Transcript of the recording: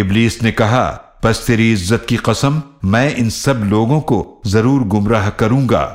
ابلیس نے کہا، پس تیری عزت کی قسم، میں ان سب لوگوں کو ضرور گمراہ کروں گا۔